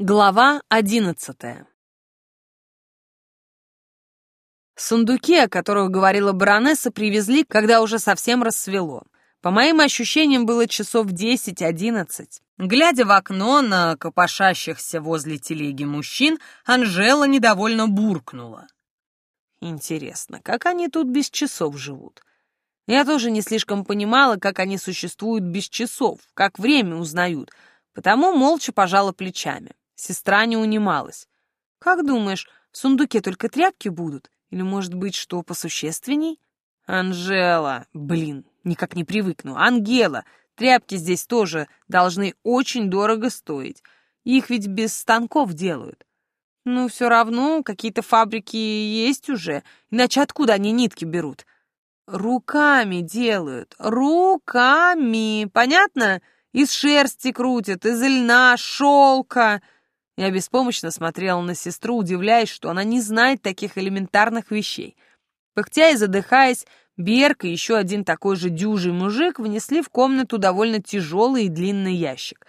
Глава одиннадцатая Сундуки, о которых говорила баронесса, привезли, когда уже совсем рассвело. По моим ощущениям, было часов десять-одиннадцать. Глядя в окно на копошащихся возле телеги мужчин, Анжела недовольно буркнула. Интересно, как они тут без часов живут? Я тоже не слишком понимала, как они существуют без часов, как время узнают, потому молча пожала плечами. Сестра не унималась. «Как думаешь, в сундуке только тряпки будут? Или, может быть, что посущественней?» «Анжела! Блин, никак не привыкну. Ангела! Тряпки здесь тоже должны очень дорого стоить. Их ведь без станков делают. Ну, все равно, какие-то фабрики есть уже. Иначе откуда они нитки берут? Руками делают. Руками. Понятно? Из шерсти крутят, из льна, шелка. Я беспомощно смотрела на сестру, удивляясь, что она не знает таких элементарных вещей. Пыхтя и задыхаясь, Берг и еще один такой же дюжий мужик внесли в комнату довольно тяжелый и длинный ящик.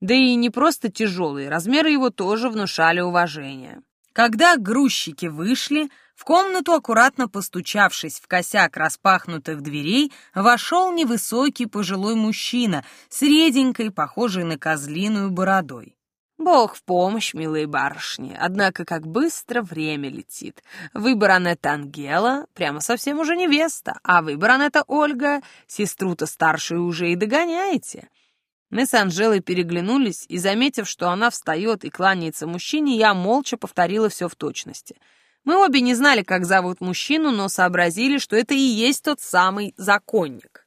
Да и не просто тяжелый, размеры его тоже внушали уважение. Когда грузчики вышли, в комнату, аккуратно постучавшись в косяк распахнутых дверей, вошел невысокий пожилой мужчина с реденькой, похожей на козлиную бородой. Бог в помощь, милые барышни, однако как быстро время летит. Вы, баронета Ангела, прямо совсем уже невеста, а вы, баронета Ольга, сестру-то старшую уже и догоняете. Мы с Анжелой переглянулись, и, заметив, что она встает и кланяется мужчине, я молча повторила все в точности. Мы обе не знали, как зовут мужчину, но сообразили, что это и есть тот самый законник.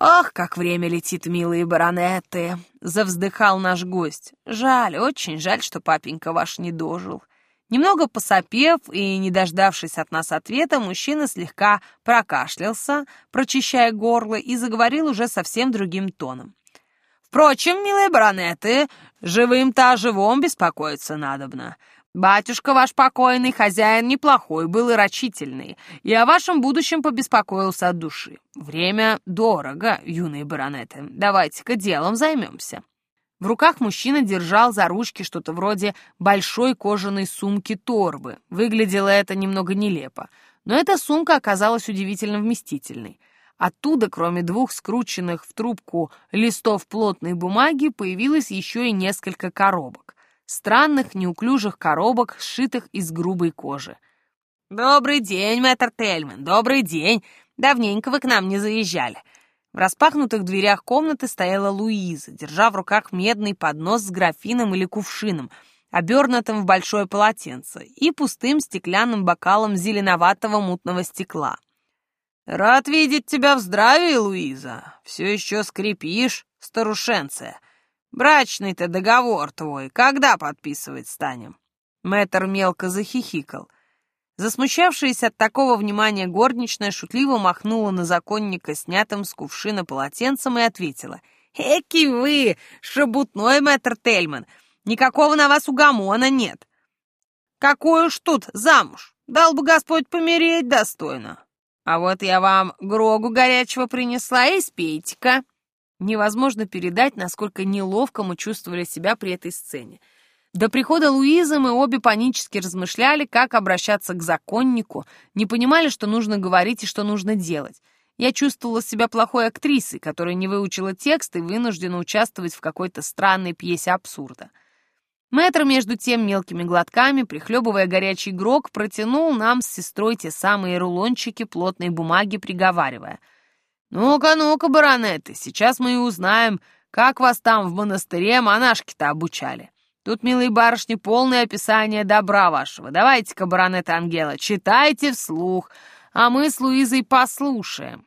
«Ох, как время летит, милые баронеты!» — завздыхал наш гость. «Жаль, очень жаль, что папенька ваш не дожил». Немного посопев и не дождавшись от нас ответа, мужчина слегка прокашлялся, прочищая горло, и заговорил уже совсем другим тоном. «Впрочем, милые баронеты, живым-то живом беспокоиться надобно. Батюшка ваш покойный, хозяин неплохой, был и рачительный, и о вашем будущем побеспокоился от души. Время дорого, юные баронеты, давайте-ка делом займемся». В руках мужчина держал за ручки что-то вроде большой кожаной сумки-торбы. Выглядело это немного нелепо, но эта сумка оказалась удивительно вместительной. Оттуда, кроме двух скрученных в трубку листов плотной бумаги, появилось еще и несколько коробок странных неуклюжих коробок, сшитых из грубой кожи. «Добрый день, мэтр Тельман, добрый день! Давненько вы к нам не заезжали». В распахнутых дверях комнаты стояла Луиза, держа в руках медный поднос с графином или кувшином, обернутым в большое полотенце, и пустым стеклянным бокалом зеленоватого мутного стекла. «Рад видеть тебя в здравии, Луиза. Все еще скрипишь, старушенция. Брачный-то договор твой когда подписывать станем?» Мэтр мелко захихикал. Засмущавшаяся от такого внимания горничная шутливо махнула на законника снятым с кувшина полотенцем и ответила. «Эки вы, шебутной мэтр Тельман, никакого на вас угомона нет. Какой уж тут замуж, дал бы Господь помереть достойно. А вот я вам грогу горячего принесла, и спейте-ка». Невозможно передать, насколько неловко мы чувствовали себя при этой сцене. До прихода Луизы мы обе панически размышляли, как обращаться к законнику, не понимали, что нужно говорить и что нужно делать. Я чувствовала себя плохой актрисой, которая не выучила текст и вынуждена участвовать в какой-то странной пьесе абсурда. Мэтр, между тем, мелкими глотками, прихлебывая горячий грог, протянул нам с сестрой те самые рулончики плотной бумаги, приговаривая — «Ну-ка, ну-ка, баронеты, сейчас мы и узнаем, как вас там в монастыре монашки-то обучали. Тут, милые барышни, полное описание добра вашего. Давайте-ка, баронета Ангела, читайте вслух, а мы с Луизой послушаем».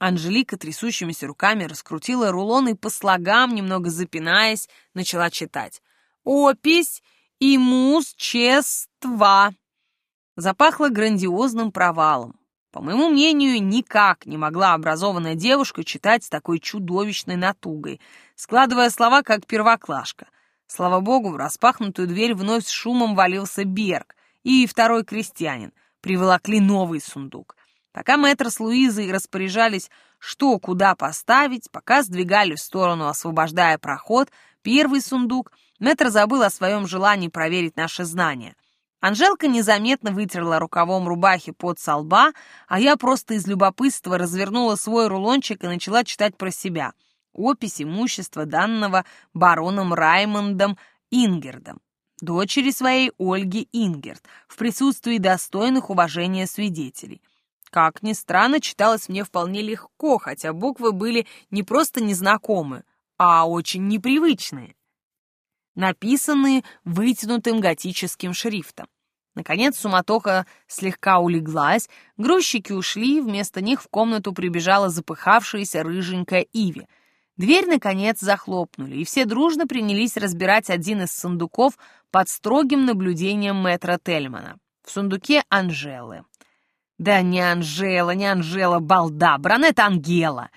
Анжелика трясущимися руками раскрутила рулон и по слогам, немного запинаясь, начала читать. «Опись имущества». Запахло грандиозным провалом. По моему мнению, никак не могла образованная девушка читать с такой чудовищной натугой, складывая слова как первоклашка. Слава богу, в распахнутую дверь вновь с шумом валился Берг и второй крестьянин. Приволокли новый сундук. Пока мэтр с Луизой распоряжались, что куда поставить, пока сдвигали в сторону, освобождая проход, первый сундук, мэтр забыл о своем желании проверить наши знания. Анжелка незаметно вытерла рукавом рубахи под со лба, а я просто из любопытства развернула свой рулончик и начала читать про себя. Опись имущества данного бароном Раймондом Ингердом, дочери своей Ольги Ингерд, в присутствии достойных уважения свидетелей. Как ни странно, читалось мне вполне легко, хотя буквы были не просто незнакомы, а очень непривычные, написанные вытянутым готическим шрифтом. Наконец суматоха слегка улеглась, грузчики ушли, вместо них в комнату прибежала запыхавшаяся рыженькая Иви. Дверь, наконец, захлопнули, и все дружно принялись разбирать один из сундуков под строгим наблюдением мэтра Тельмана. В сундуке Анжелы. «Да не Анжела, не Анжела, балда, Бранет Ангела!»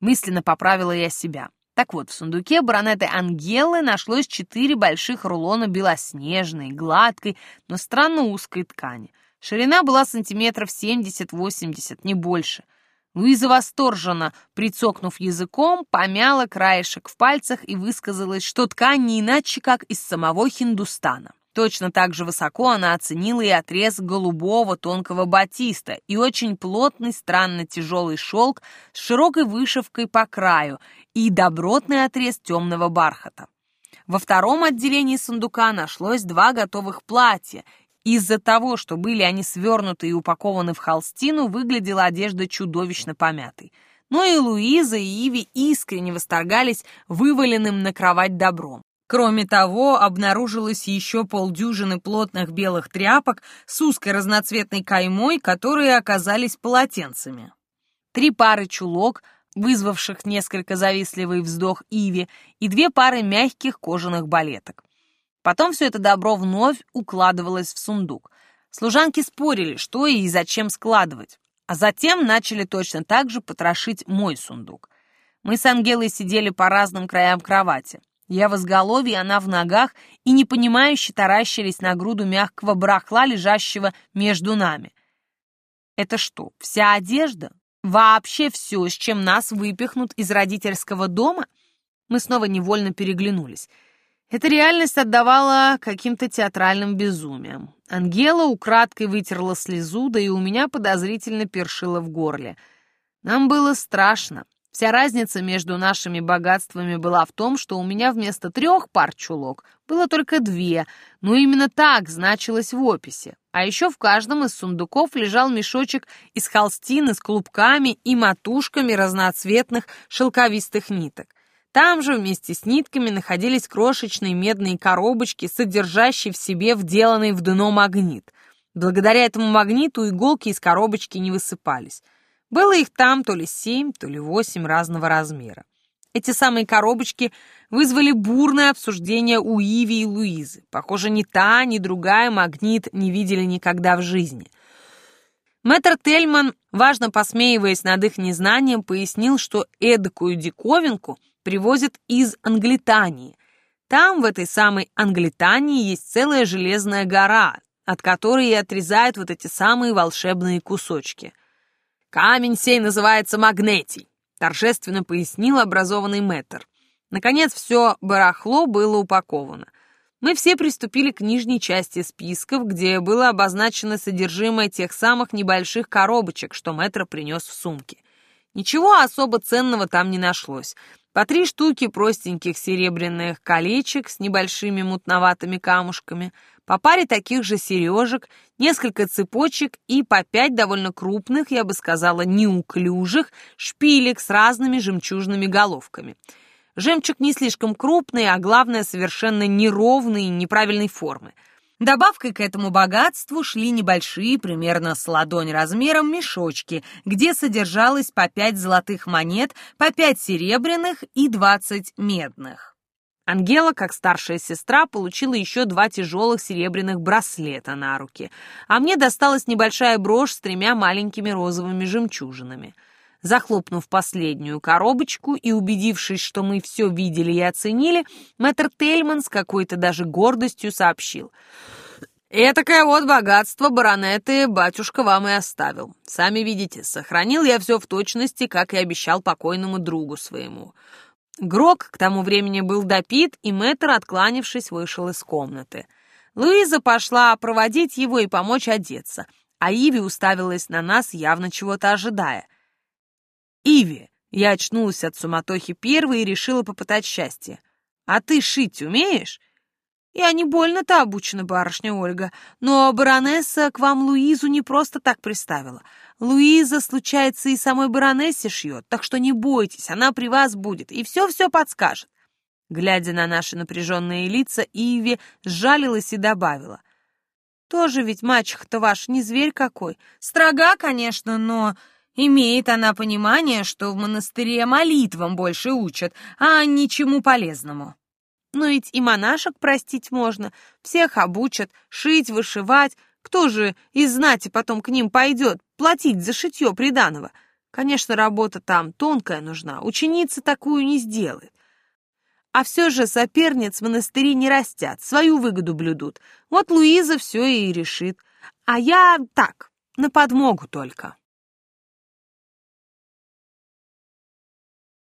Мысленно поправила я себя. Так вот, в сундуке баронеты Ангелы нашлось четыре больших рулона белоснежной, гладкой, но странно узкой ткани. Ширина была сантиметров 70-80, не больше. Луиза восторженно, прицокнув языком, помяла краешек в пальцах и высказалась, что ткань не иначе, как из самого Хиндустана. Точно так же высоко она оценила и отрез голубого тонкого батиста и очень плотный, странно тяжелый шелк с широкой вышивкой по краю и добротный отрез темного бархата. Во втором отделении сундука нашлось два готовых платья. Из-за того, что были они свернуты и упакованы в холстину, выглядела одежда чудовищно помятой. Но и Луиза, и Иви искренне восторгались вываленным на кровать добром. Кроме того, обнаружилось еще полдюжины плотных белых тряпок с узкой разноцветной каймой, которые оказались полотенцами. Три пары чулок, вызвавших несколько завистливый вздох Иви, и две пары мягких кожаных балеток. Потом все это добро вновь укладывалось в сундук. Служанки спорили, что и зачем складывать, а затем начали точно так же потрошить мой сундук. Мы с Ангелой сидели по разным краям кровати. Я в изголовье, она в ногах, и непонимающе таращились на груду мягкого барахла, лежащего между нами. Это что, вся одежда? Вообще все, с чем нас выпихнут из родительского дома? Мы снова невольно переглянулись. Эта реальность отдавала каким-то театральным безумием. Ангела украдкой вытерла слезу, да и у меня подозрительно першило в горле. Нам было страшно. Вся разница между нашими богатствами была в том, что у меня вместо трех пар чулок было только две, но именно так значилось в описи. А еще в каждом из сундуков лежал мешочек из холстины с клубками и матушками разноцветных шелковистых ниток. Там же вместе с нитками находились крошечные медные коробочки, содержащие в себе вделанный в дно магнит. Благодаря этому магниту иголки из коробочки не высыпались. Было их там то ли семь, то ли восемь разного размера. Эти самые коробочки вызвали бурное обсуждение у Иви и Луизы. Похоже, ни та, ни другая магнит не видели никогда в жизни. Мэтр Тельман, важно посмеиваясь над их незнанием, пояснил, что эдакую диковинку привозят из Англитании. Там, в этой самой Англитании, есть целая железная гора, от которой и отрезают вот эти самые волшебные кусочки – «Камень сей называется магнетий», — торжественно пояснил образованный мэтр. Наконец, все барахло было упаковано. Мы все приступили к нижней части списков, где было обозначено содержимое тех самых небольших коробочек, что мэтр принес в сумке. Ничего особо ценного там не нашлось. По три штуки простеньких серебряных колечек с небольшими мутноватыми камушками — по паре таких же сережек, несколько цепочек и по пять довольно крупных, я бы сказала, неуклюжих шпилек с разными жемчужными головками. Жемчуг не слишком крупный, а главное, совершенно неровный и неправильной формы. Добавкой к этому богатству шли небольшие, примерно с ладонь размером, мешочки, где содержалось по пять золотых монет, по пять серебряных и двадцать медных. Ангела, как старшая сестра, получила еще два тяжелых серебряных браслета на руки, а мне досталась небольшая брошь с тремя маленькими розовыми жемчужинами. Захлопнув последнюю коробочку и убедившись, что мы все видели и оценили, мэтр Тельман с какой-то даже гордостью сообщил. «Этакое вот богатство баронеты батюшка вам и оставил. Сами видите, сохранил я все в точности, как и обещал покойному другу своему. Грок к тому времени был допит, и мэтр, откланившись, вышел из комнаты. Луиза пошла проводить его и помочь одеться, а Иви уставилась на нас, явно чего-то ожидая. «Иви!» — я очнулась от суматохи первой и решила попытать счастье. «А ты шить умеешь?» «Я не больно-то обучена, барышня Ольга, но баронесса к вам Луизу не просто так приставила. Луиза, случается, и самой баронессе шьет, так что не бойтесь, она при вас будет и все-все подскажет. Глядя на наши напряженные лица, Иви сжалилась и добавила. «Тоже ведь мачеха-то ваш не зверь какой. Строга, конечно, но имеет она понимание, что в монастыре молитвам больше учат, а ничему полезному. Но ведь и монашек простить можно, всех обучат, шить, вышивать, кто же из знати потом к ним пойдет платить за шитье приданого? Конечно, работа там тонкая нужна, ученица такую не сделает. А все же соперниц в монастыре не растят, свою выгоду блюдут. Вот Луиза все и решит. А я так, на подмогу только.